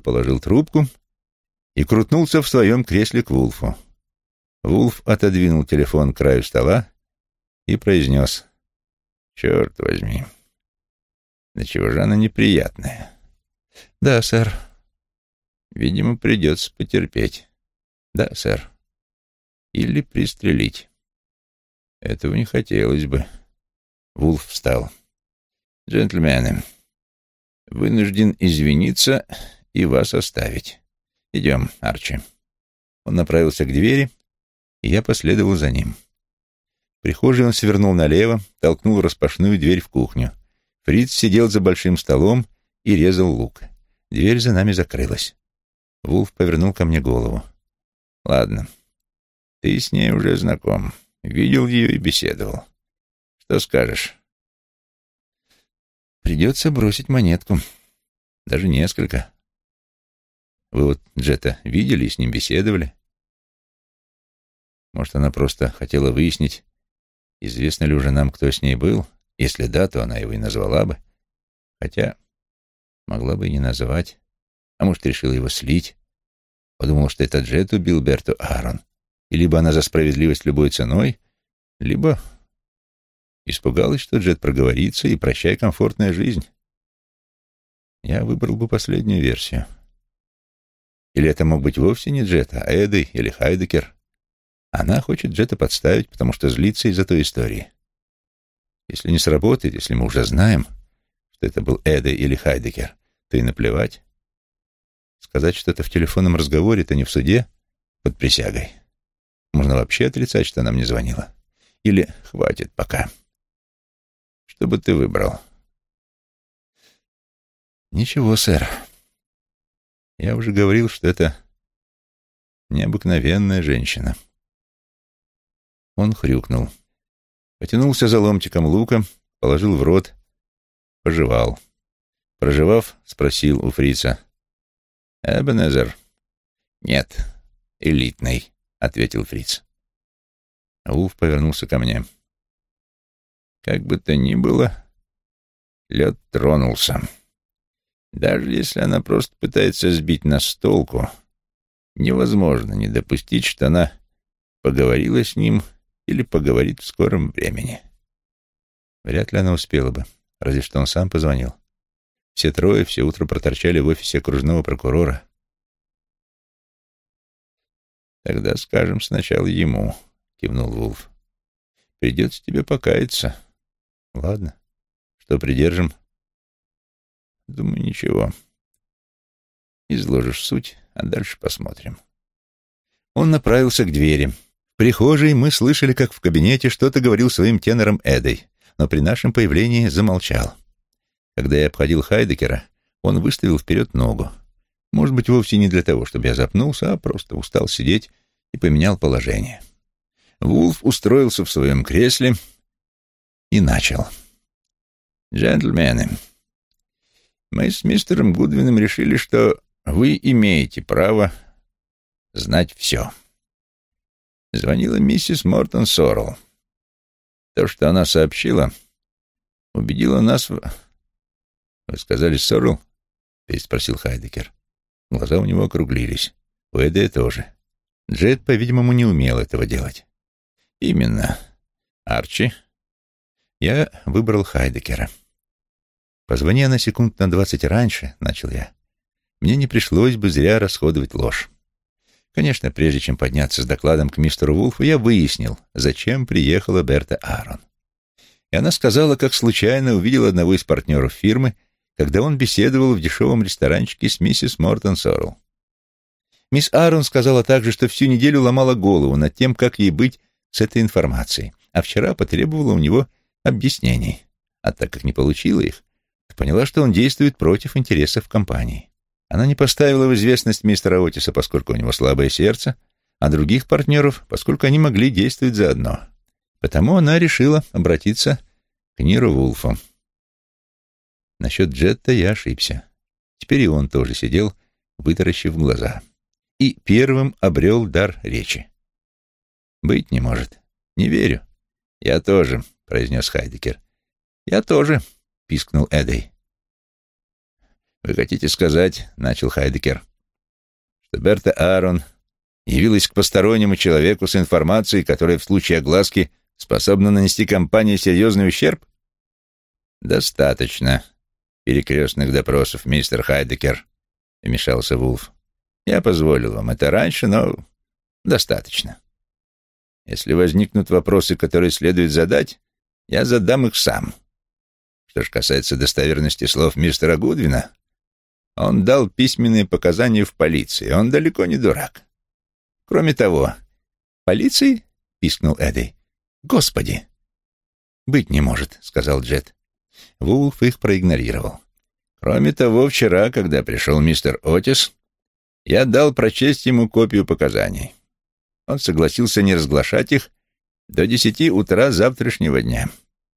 положил трубку и крутнулся в своем кресле к Вулфу. Вулф отодвинул телефон к краю стола и произнес «Черт возьми, да чего же она неприятная?» «Да, сэр». «Видимо, придется потерпеть». «Да, сэр». «Или пристрелить». «Этого не хотелось бы». Вулф встал. «Джентльмены, вынужден извиниться и вас оставить. Идем, Арчи». Он направился к двери, и я последовал за ним. В прихожей он свернул налево, толкнул распашную дверь в кухню. Фриц сидел за большим столом и резал лук. Дверь за нами закрылась. Вулф повернул ко мне голову. «Ладно, ты с ней уже знаком. Видел ее и беседовал. Что скажешь?» «Придется бросить монетку. Даже несколько. Вы вот Джета видели и с ним беседовали?» Может, она просто хотела выяснить, известно ли уже нам, кто с ней был. Если да, то она его и назвала бы. Хотя могла бы и не называть. А может, решила его слить. Подумала, что это Джет убил Берту Аарон. И либо она за справедливость любой ценой, либо испугалась, что Джет проговорится, и прощай комфортная жизнь. Я выбрал бы последнюю версию. Или это мог быть вовсе не Джет, а Эды или Хайдекер. Она хочет Джета подставить, потому что злится из-за той истории. Если не сработает, если мы уже знаем, что это был Эда или Хайдекер, то и наплевать. Сказать что-то в телефонном разговоре, то не в суде, под присягой. Можно вообще отрицать, что она мне звонила. Или хватит пока. Что бы ты выбрал? Ничего, сэр. Я уже говорил, что это необыкновенная женщина. Он хрюкнул. Потянулся за ломтиком лука, положил в рот, пожевал. Прожевав, спросил у фрица. «Эбенезер?» «Нет, элитный», — ответил фриц. Улф повернулся ко мне. «Как бы то ни было, лед тронулся. Даже если она просто пытается сбить нас с толку, невозможно не допустить, что она поговорила с ним или поговорит в скором времени. Вряд ли она успела бы, разве что он сам позвонил. Все трое все утро проторчали в офисе окружного прокурора. «Тогда скажем сначала ему», — кивнул Вулф. «Придется тебе покаяться». «Ладно. Что придержим?» «Думаю, ничего. Изложишь суть, а дальше посмотрим». Он направился к двери прихожей мы слышали, как в кабинете что-то говорил своим тенором Эдой, но при нашем появлении замолчал. Когда я обходил Хайдекера, он выставил вперед ногу. Может быть, вовсе не для того, чтобы я запнулся, а просто устал сидеть и поменял положение. Вулф устроился в своем кресле и начал. «Джентльмены, мы с мистером Гудвином решили, что вы имеете право знать все» звонила миссис Мортон Соррелл. То, что она сообщила, убедило нас в... «Вы сказали Соррелл?» — переспросил Хайдекер. Глаза у него округлились. У Эдэ тоже. Джет, по-видимому, не умел этого делать. «Именно. Арчи?» Я выбрал Хайдекера. Позвони на секунд на двадцать раньше, — начал я. Мне не пришлось бы зря расходовать ложь. Конечно, прежде чем подняться с докладом к мистеру Вулфу, я выяснил, зачем приехала Берта Аарон. И она сказала, как случайно увидела одного из партнеров фирмы, когда он беседовал в дешевом ресторанчике с миссис Мортон Соррелл. Мисс Аарон сказала также, что всю неделю ломала голову над тем, как ей быть с этой информацией, а вчера потребовала у него объяснений. А так как не получила их, поняла, что он действует против интересов компании. Она не поставила в известность мистера Отиса, поскольку у него слабое сердце, а других партнеров, поскольку они могли действовать заодно. Потому она решила обратиться к Ниру Вулфу. Насчет Джетта я ошибся. Теперь и он тоже сидел, вытаращив глаза. И первым обрел дар речи. «Быть не может. Не верю». «Я тоже», — произнес Хайдекер. «Я тоже», — пискнул Эдей. «Вы хотите сказать, — начал Хайдекер, — что Берта Аарон явилась к постороннему человеку с информацией, которая в случае огласки способна нанести компании серьезный ущерб?» «Достаточно перекрестных допросов, мистер Хайдекер», — вмешался Вулф. «Я позволил вам это раньше, но достаточно. Если возникнут вопросы, которые следует задать, я задам их сам. Что же касается достоверности слов мистера Гудвина, он дал письменные показания в полиции, он далеко не дурак. Кроме того, полиции? — пискнул Эдди. Господи! Быть не может, — сказал Джет. Вулф их проигнорировал. Кроме того, вчера, когда пришел мистер Отис, я дал прочесть ему копию показаний. Он согласился не разглашать их до десяти утра завтрашнего дня,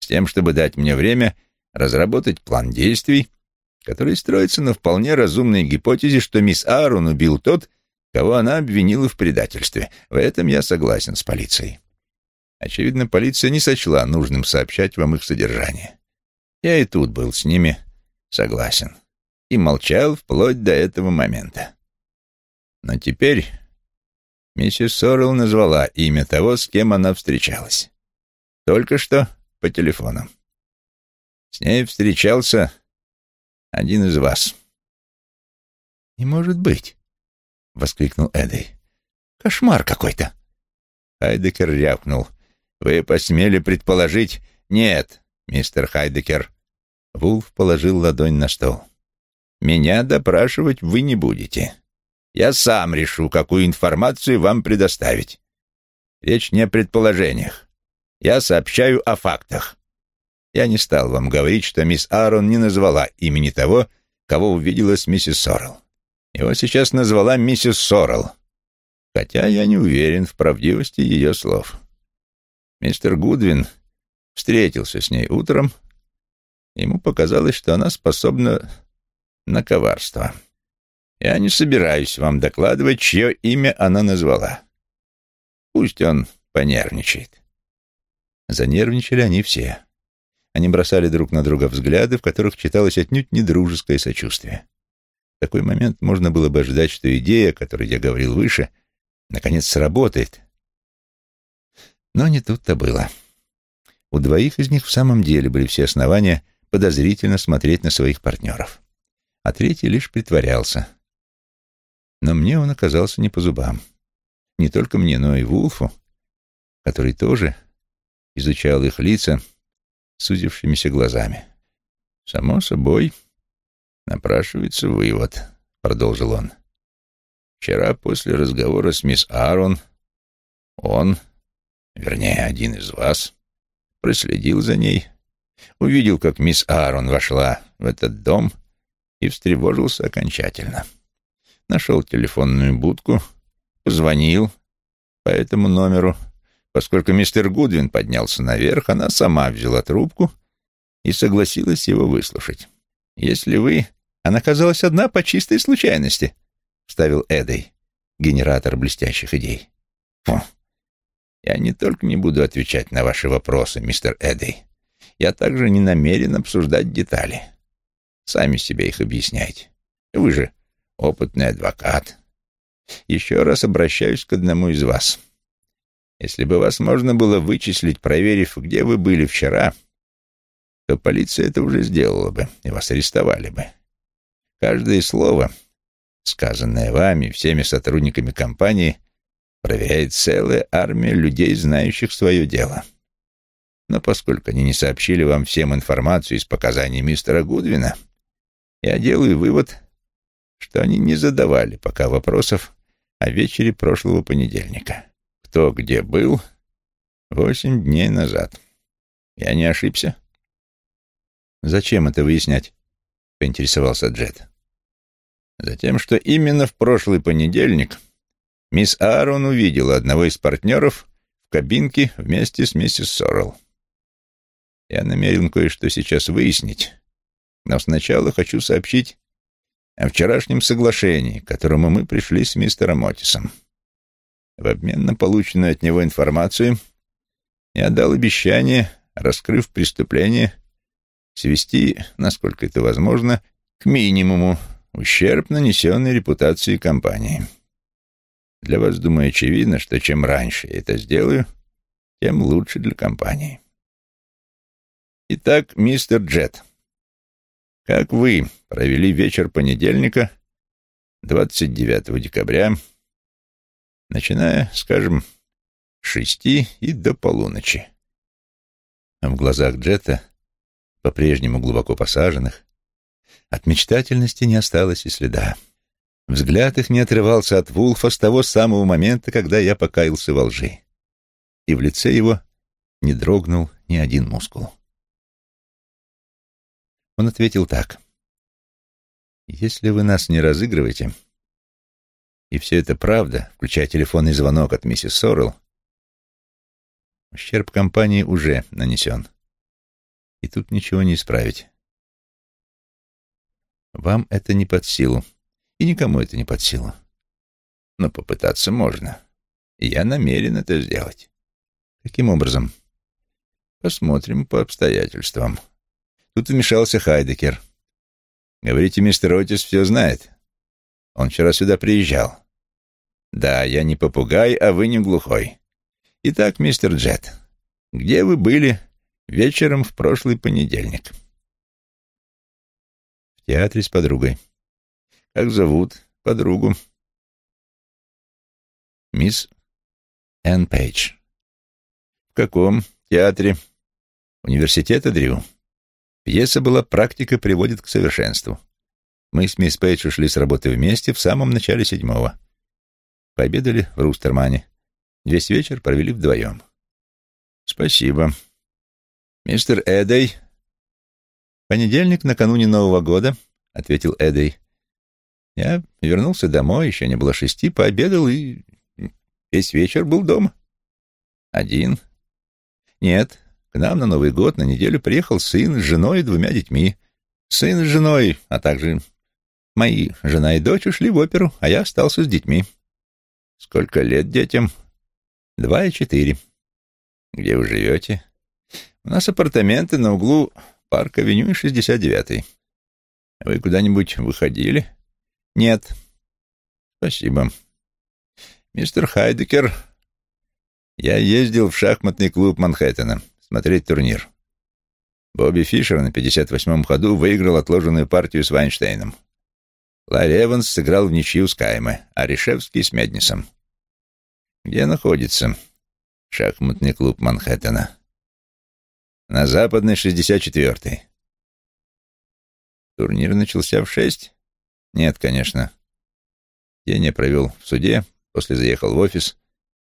с тем, чтобы дать мне время разработать план действий, который строится на вполне разумной гипотезе, что мисс Аарон убил тот, кого она обвинила в предательстве. В этом я согласен с полицией. Очевидно, полиция не сочла нужным сообщать вам их содержание. Я и тут был с ними согласен и молчал вплоть до этого момента. Но теперь миссис Соррелл назвала имя того, с кем она встречалась. Только что по телефону. С ней встречался один из вас. «Не может быть!» — воскликнул Эдди. «Кошмар какой-то!» Хайдекер рявкнул. «Вы посмели предположить...» «Нет, мистер Хайдекер». Вулф положил ладонь на стол. «Меня допрашивать вы не будете. Я сам решу, какую информацию вам предоставить. Речь не о предположениях. Я сообщаю о фактах. Я не стал вам говорить, что мисс Аарон не назвала имени того, кого увидела с миссис Соррелл. Его сейчас назвала миссис Соррелл, хотя я не уверен в правдивости ее слов. Мистер Гудвин встретился с ней утром. Ему показалось, что она способна на коварство. Я не собираюсь вам докладывать, чье имя она назвала. Пусть он понервничает. Занервничали они все. Они бросали друг на друга взгляды, в которых читалось отнюдь недружеское сочувствие. В такой момент можно было бы ожидать, что идея, о которой я говорил выше, наконец сработает. Но не тут-то было. У двоих из них в самом деле были все основания подозрительно смотреть на своих партнеров. А третий лишь притворялся. Но мне он оказался не по зубам. Не только мне, но и Вулфу, который тоже изучал их лица, сузившимися глазами. «Само собой, напрашивается вывод», — продолжил он. «Вчера после разговора с мисс Аарон он, вернее, один из вас, проследил за ней, увидел, как мисс Аарон вошла в этот дом и встревожился окончательно. Нашел телефонную будку, позвонил по этому номеру, Поскольку мистер Гудвин поднялся наверх, она сама взяла трубку и согласилась его выслушать. «Если вы...» «Она казалась одна по чистой случайности», — вставил Эдой, генератор блестящих идей. «Фу! Я не только не буду отвечать на ваши вопросы, мистер Эдой, я также не намерен обсуждать детали. Сами себе их объясняйте. Вы же опытный адвокат. Еще раз обращаюсь к одному из вас. Если бы вас можно было вычислить, проверив, где вы были вчера, то полиция это уже сделала бы, и вас арестовали бы. Каждое слово, сказанное вами, всеми сотрудниками компании, проверяет целая армия людей, знающих свое дело. Но поскольку они не сообщили вам всем информацию из показаний мистера Гудвина, я делаю вывод, что они не задавали пока вопросов о вечере прошлого понедельника кто где был восемь дней назад. Я не ошибся? Зачем это выяснять? Поинтересовался Джет. Затем, что именно в прошлый понедельник мисс Аарон увидела одного из партнеров в кабинке вместе с миссис Соррелл. Я намерен кое-что сейчас выяснить, но сначала хочу сообщить о вчерашнем соглашении, к которому мы пришли с мистером Отисом. В обмен на полученную от него информацию я дал обещание, раскрыв преступление, свести, насколько это возможно, К минимуму ущерб, нанесенный репутации компании. Для вас, думаю, очевидно, что чем раньше я это сделаю, тем лучше для компании. Итак, мистер Джет, как вы провели вечер понедельника, 29 декабря, начиная, скажем, с шести и до полуночи? А в глазах Джета, по-прежнему глубоко посаженных, от мечтательности не осталось и следа. Взгляд их не отрывался от Вулфа с того самого момента, когда я покаялся во лжи. И в лице его не дрогнул ни один мускул. Он ответил так. «Если вы нас не разыгрываете, и все это правда, включая телефонный звонок от миссис Соррелл, ущерб компании уже нанесен. И тут ничего не исправить. Вам это не под силу, и никому это не под силу. Но попытаться можно, и я намерен это сделать. Каким образом? Посмотрим по обстоятельствам». Тут вмешался Хайдекер. «Говорите, мистер Отис все знает. Он вчера сюда приезжал». «Да, я не попугай, а вы не глухой. Итак, мистер Джет, где вы были вечером в прошлый понедельник?» «В театре с подругой». «Как зовут подругу?» «Мисс Энн Пейдж». «В каком театре?» «Университета Дрю». Пьеса была «Практика приводит к совершенству». Мы с мисс Пейдж ушли с работы вместе в самом начале седьмого. Пообедали в Рустермане. Весь вечер провели вдвоем. «Спасибо. Мистер Эдей...» «Понедельник, накануне Нового года», — ответил Эдей. «Я вернулся домой, еще не было шести, пообедал и весь вечер был дома. Один. Нет, к нам на Новый год на неделю приехал сын с женой и двумя детьми. Сын с женой, а также мои жена и дочь ушли в оперу, а я остался с детьми. Сколько лет детям? Два и четыре. Где вы живете? У нас апартаменты на углу Парк-авеню и 69-й. Вы куда-нибудь выходили? Нет. Спасибо. Мистер Хайдекер, я ездил в шахматный клуб Манхэттена смотреть турнир. Бобби Фишер на 58-м ходу выиграл отложенную партию с Вайнштейном. Ларри Эванс сыграл в ничью с Кайме, а Решевский с Меднисом. Где находится шахматный клуб Манхэттена? На западной 64-й. Турнир начался в шесть? Нет, конечно. День я провел в суде, после заехал в офис,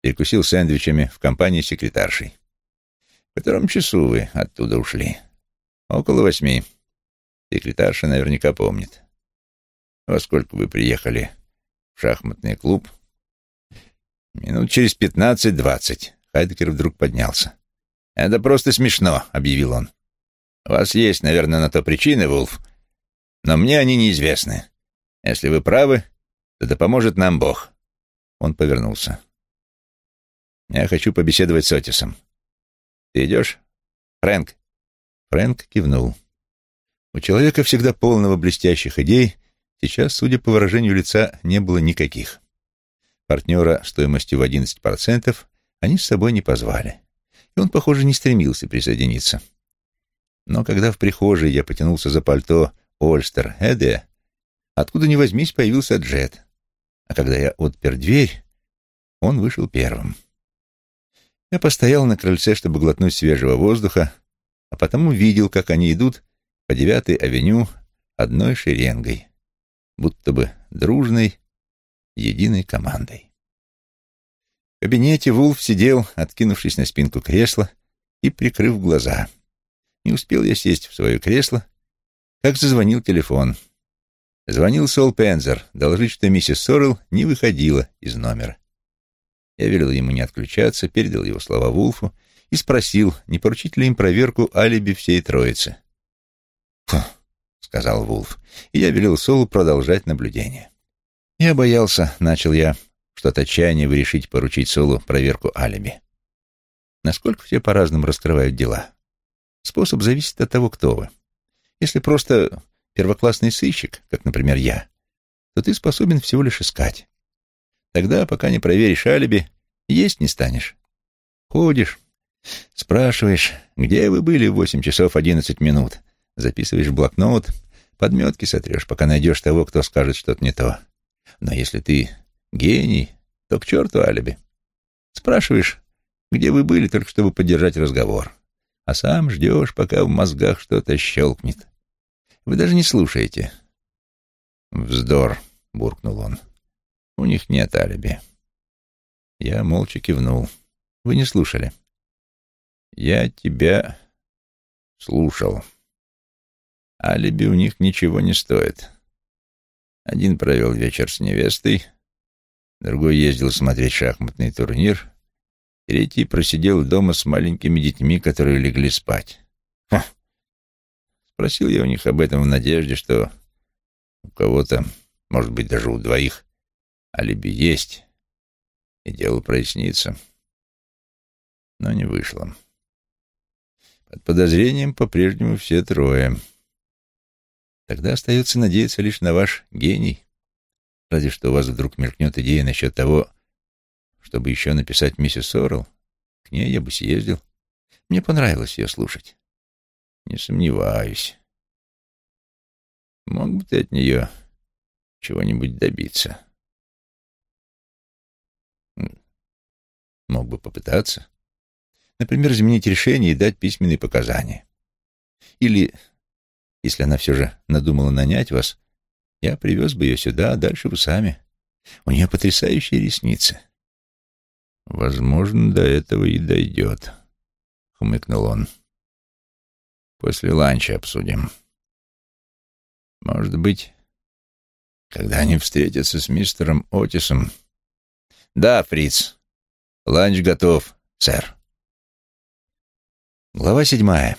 перекусил сэндвичами в компании секретаршей. В котором часу вы оттуда ушли? Около восьми. Секретарша наверняка помнит. Во сколько вы приехали в шахматный клуб? Минут через пятнадцать-двадцать. Хайдекер вдруг поднялся. «Это просто смешно», — объявил он. «У вас есть, наверное, на то причины, Вулф, но мне они неизвестны. Если вы правы, то да поможет нам Бог». Он повернулся. «Я хочу побеседовать с Отисом. Ты идешь? Фрэнк?» Фрэнк кивнул. У человека, всегда полного блестящих идей, сейчас, судя по выражению лица, не было никаких. Партнера стоимостью в 11% они с собой не позвали. И он, похоже, не стремился присоединиться. Но когда в прихожей я потянулся за пальто Ольстер Эде, откуда ни возьмись появился Джет. А когда я отпер дверь, он вышел первым. Я постоял на крыльце, чтобы глотнуть свежего воздуха, а потом увидел, как они идут по девятой авеню одной шеренгой, будто бы дружной, единой командой. В кабинете Вулф сидел, откинувшись на спинку кресла и прикрыв глаза. Не успел я сесть в свое кресло, как зазвонил телефон. Звонил Сол Пензер, доложить, что миссис Соррелл не выходила из номера. Я велел ему не отключаться, передал его слова Вулфу и спросил, не поручить ли им проверку алиби всей троицы. «Фу», — сказал Вулф, и я велел Солу продолжать наблюдение. «Я боялся», — начал я, — «что от отчаяния вы решите поручить Солу проверку алиби. Насколько все по-разному раскрывают дела? Способ зависит от того, кто вы. Если просто первоклассный сыщик, как, например, я, то ты способен всего лишь искать. Тогда, пока не проверишь алиби, есть не станешь. Ходишь, спрашиваешь, где вы были в восемь часов одиннадцать минут, записываешь в блокнот, подметки сотрешь, пока найдешь того, кто скажет что-то не то. Но если ты гений, то к черту алиби. Спрашиваешь, где вы были, только чтобы поддержать разговор, а сам ждешь, пока в мозгах что-то щелкнет. Вы даже не слушаете. «Вздор», — буркнул он. «У них нет алиби». Я молча кивнул. «Вы не слушали?» «Я тебя слушал. Алиби у них ничего не стоит. Один провел вечер с невестой, другой ездил смотреть шахматный турнир, третий просидел дома с маленькими детьми, которые легли спать. Ха. Спросил я у них об этом в надежде, что у кого-то, может быть, даже у двоих, алиби есть, и дело прояснится. Но не вышло. Под подозрением по-прежнему все трое. Тогда остается надеяться лишь на ваш гений. Разве что у вас вдруг мелькнет идея насчет того, чтобы еще написать миссис Орл. К ней я бы съездил. Мне понравилось ее слушать. Не сомневаюсь. Мог бы ты от нее чего-нибудь добиться? Мог бы попытаться. Например, изменить решение и дать письменные показания. Или, если она все же надумала нанять вас, я привез бы ее сюда, а дальше вы сами. У нее потрясающие ресницы. Возможно, до этого и дойдет, — хмыкнул он. После ланча обсудим. Может быть, когда они встретятся с мистером Отисом... Да, Фриц, ланч готов, сэр. Глава седьмая.